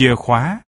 chìa khóa.